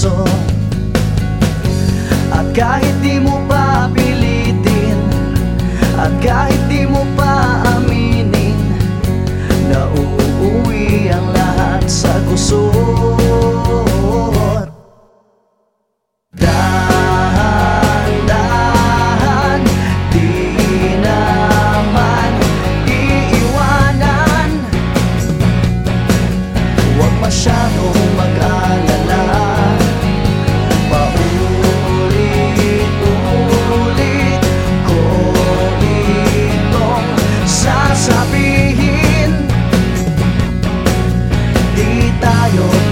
puso. At kahit di mo papilitin At kahit di mo Ohio.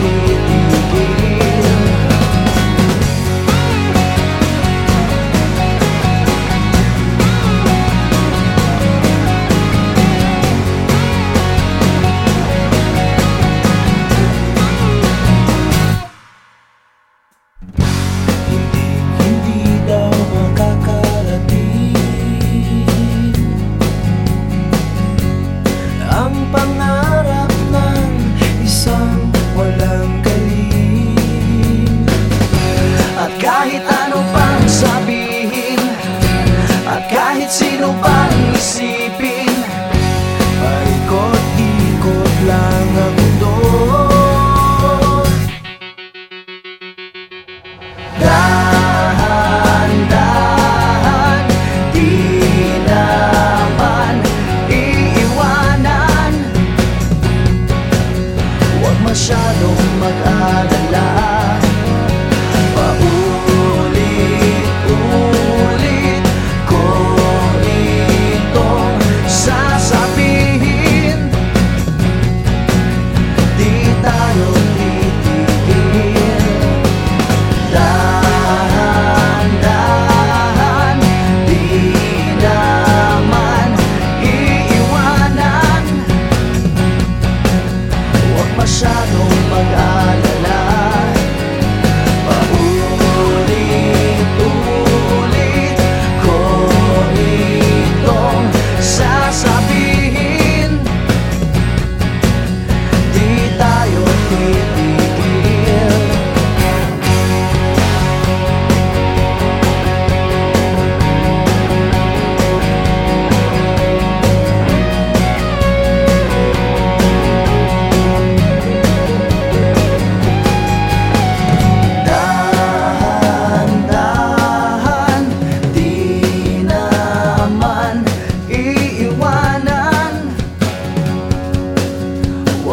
masyadong mag-aaral.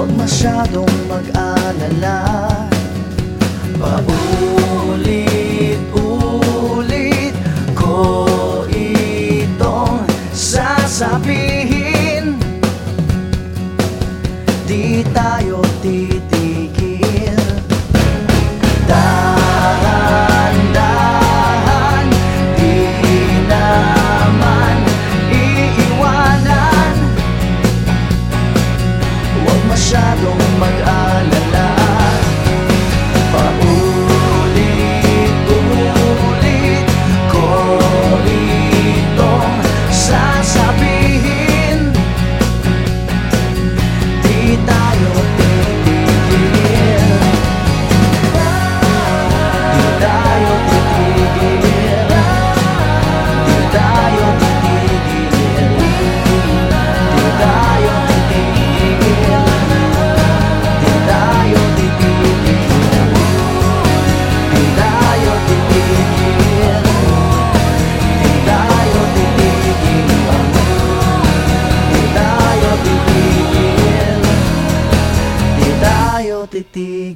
Huwag masyadong mag-alala. Paulit-ulit.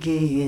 que